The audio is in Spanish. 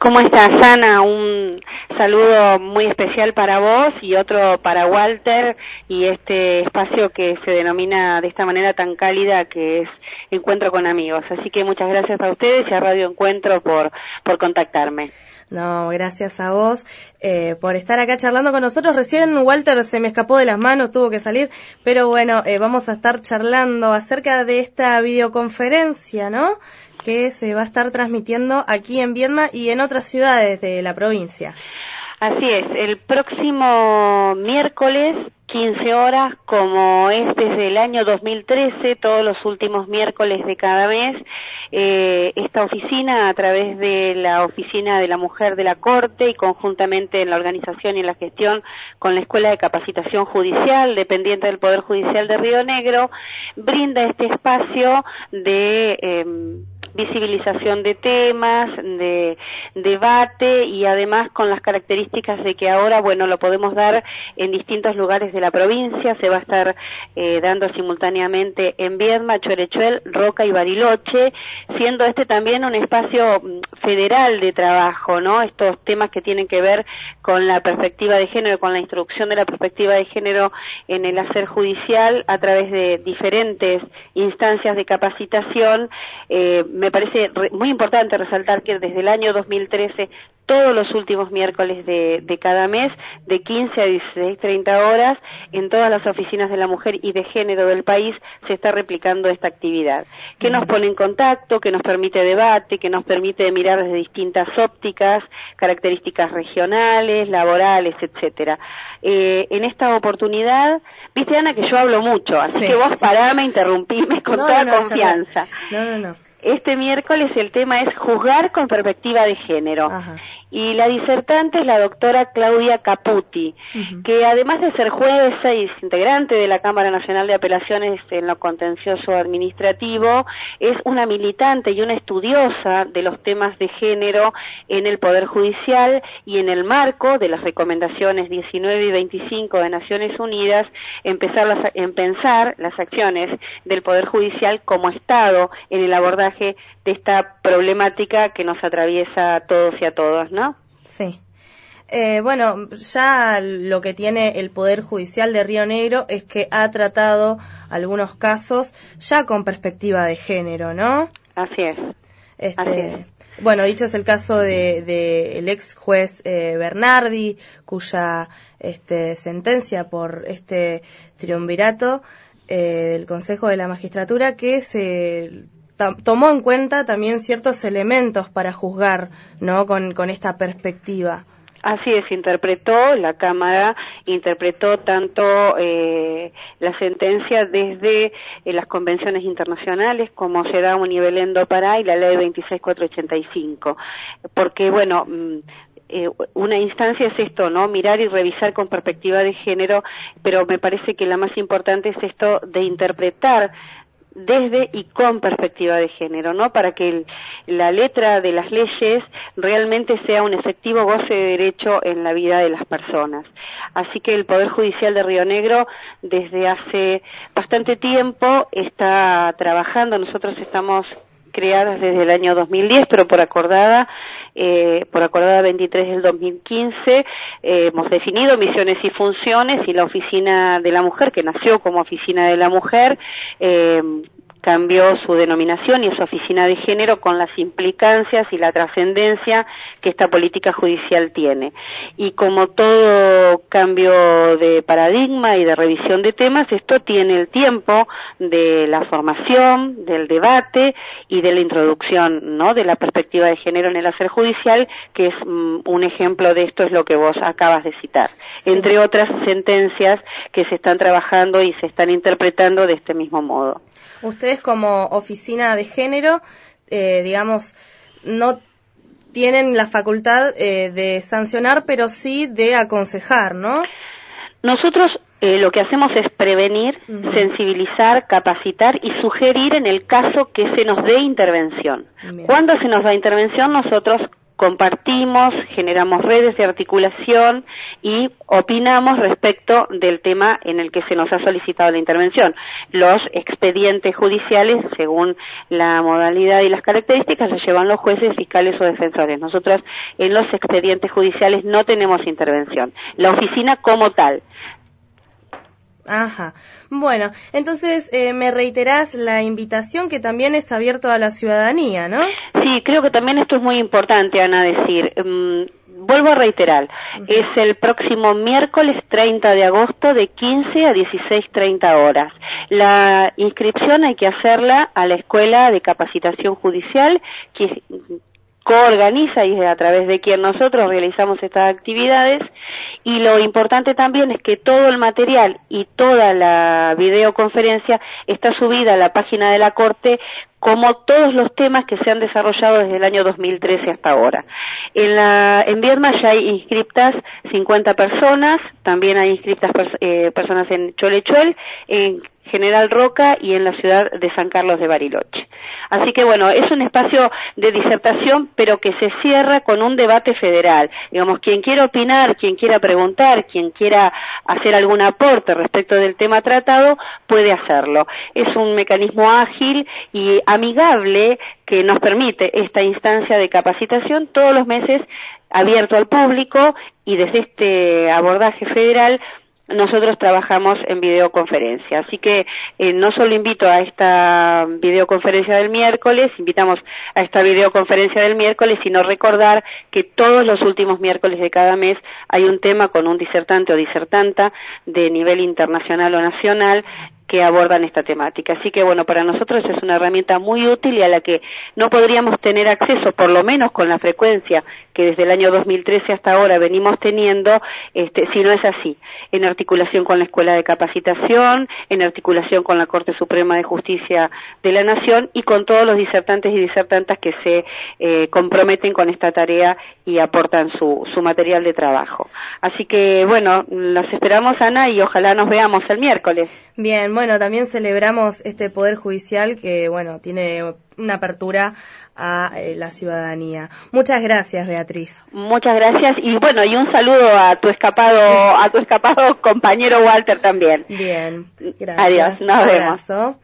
¿Cómo estás, Ana? Un saludo muy especial para vos y otro para Walter y este espacio que se denomina de esta manera tan cálida que es Encuentro con Amigos. Así que muchas gracias a ustedes y a Radio Encuentro por, por contactarme. No, gracias a vos eh, por estar acá charlando con nosotros. Recién Walter se me escapó de las manos, tuvo que salir, pero bueno, eh, vamos a estar charlando acerca de esta videoconferencia, ¿no? Que se va a estar transmitiendo aquí en Viedma y en otras ciudades de la provincia. Así es, el próximo miércoles 15 horas, como es desde el año 2013, todos los últimos miércoles de cada mes, eh, esta oficina, a través de la Oficina de la Mujer de la Corte y conjuntamente en la organización y en la gestión con la Escuela de Capacitación Judicial, dependiente del Poder Judicial de Río Negro, brinda este espacio de eh, visibilización de temas, de debate y además con las características de que ahora, bueno, lo podemos dar en distintos lugares de la provincia, se va a estar eh, dando simultáneamente en Viedma, Chorechuel, Roca y Bariloche, siendo este también un espacio mm, federal de trabajo, ¿no? Estos temas que tienen que ver con la perspectiva de género, con la introducción de la perspectiva de género en el hacer judicial a través de diferentes instancias de capacitación, eh, me parece muy importante resaltar que desde el año 2013 todos los últimos miércoles de, cada mes, de 15 a 16, 30 horas, en todas las oficinas de la mujer y de género del país se está replicando esta actividad, que nos pone en contacto, que nos permite debate, que nos permite mirar desde distintas ópticas, características regionales, laborales, etcétera. Eh, en esta oportunidad, viste Ana que yo hablo mucho, así que vos parame, interrumpime con toda confianza. No, no, no. Este miércoles el tema es juzgar con perspectiva de género. Y la disertante es la doctora Claudia Caputi, que además de ser jueza y integrante de la Cámara Nacional de Apelaciones en lo contencioso administrativo, es una militante y una estudiosa de los temas de género en el Poder Judicial y en el marco de las recomendaciones 19 y 25 de Naciones Unidas, empezar las, en pensar las acciones del Poder Judicial como Estado en el abordaje de esta problemática que nos atraviesa a todos y a todas, ¿no? Sí. Eh, bueno, ya lo que tiene el Poder Judicial de Río Negro es que ha tratado algunos casos ya con perspectiva de género, ¿no? Así es. Este, Bueno, dicho es el caso de, de el ex juez eh, Bernardi, cuya este, sentencia por este triunvirato eh, del Consejo de la Magistratura que se tomó en cuenta también ciertos elementos para juzgar, ¿no? Con, esta perspectiva. Así es, interpretó, la Cámara interpretó tanto eh, la sentencia desde eh, las convenciones internacionales como se da a un nivel Pará y la ley 26485. Porque, bueno, mm, eh, una instancia es esto, ¿no? Mirar y revisar con perspectiva de género, pero me parece que la más importante es esto de interpretar desde y con perspectiva de género, ¿no? Para que la letra de las leyes realmente sea un efectivo goce de derecho en la vida de las personas. Así que el Poder Judicial de Río Negro desde hace bastante tiempo está trabajando, nosotros estamos creadas desde el año 2010, pero por acordada, eh, por acordada 23 del 2015, eh, hemos definido misiones y funciones y la Oficina de la Mujer, que nació como Oficina de la Mujer, eh, cambió su denominación y es oficina de género con las implicancias y la trascendencia que esta política judicial tiene. Y como todo cambio de paradigma y de revisión de temas, esto tiene el tiempo de la formación, del debate y de la introducción, ¿no? De la perspectiva de género en el hacer judicial, que es mm, un ejemplo de esto es lo que vos acabas de citar. Entre otras sentencias que se están trabajando y se están interpretando de este mismo modo ustedes como oficina de género, eh, digamos, no tienen la facultad eh, de sancionar, pero sí de aconsejar, ¿no? Nosotros eh, lo que hacemos es prevenir, sensibilizar, capacitar y sugerir en el caso que se nos dé intervención. Cuando se nos da intervención, nosotros compartimos, generamos redes de articulación y opinamos respecto del tema en el que se nos ha solicitado la intervención. Los expedientes judiciales, según la modalidad y las características, los llevan los jueces, fiscales o defensores. Nosotros en los expedientes judiciales no tenemos intervención. La oficina como tal Ajá. Bueno, entonces eh, me reiterás la invitación que también es abierto a la ciudadanía, ¿no? Sí, creo que también esto es muy importante, Ana, decir. Mm, vuelvo a reiterar, es el próximo miércoles 30 de agosto de 15 a 16.30 horas. La inscripción hay que hacerla a la Escuela de Capacitación Judicial, que coorganiza y a través de quien nosotros realizamos estas actividades y lo importante también es que todo el material y toda la videoconferencia está subida a la página de la Corte como todos los temas que se han desarrollado desde el año 2013 hasta ahora. En, la, en Vierma ya hay inscriptas 50 personas, también hay inscriptas eh, personas en Cholechuel, en General Roca y en la ciudad de San Carlos de Bariloche. Así que bueno, es un espacio de disertación, pero que se cierra con un debate federal. Digamos, quien quiera opinar, quien quiera preguntar, quien quiera hacer algún aporte respecto del tema tratado, puede hacerlo. Es un mecanismo ágil y amigable que nos permite esta instancia de capacitación todos los meses abierto al público y desde este abordaje federal nosotros trabajamos en videoconferencia. Así que eh, no solo invito a esta videoconferencia del miércoles, invitamos a esta videoconferencia del miércoles, sino recordar que todos los últimos miércoles de cada mes hay un tema con un disertante o disertanta de nivel internacional o nacional que abordan esta temática. Así que bueno, para nosotros es una herramienta muy útil y a la que no podríamos tener acceso, por lo menos con la frecuencia que desde el año 2013 hasta ahora venimos teniendo, este, si no es así, en articulación con la Escuela de Capacitación, en articulación con la Corte Suprema de Justicia de la Nación y con todos los disertantes y disertantas que se eh, comprometen con esta tarea y aportan su, su material de trabajo. Así que bueno, las esperamos Ana y ojalá nos veamos el miércoles. Bien, bueno, también celebramos este Poder Judicial que, bueno, tiene una apertura a eh, la ciudadanía. Muchas gracias, Beatriz. Muchas gracias y bueno, y un saludo a tu escapado, a tu escapado compañero Walter también. Bien, gracias. Adiós, nos vemos.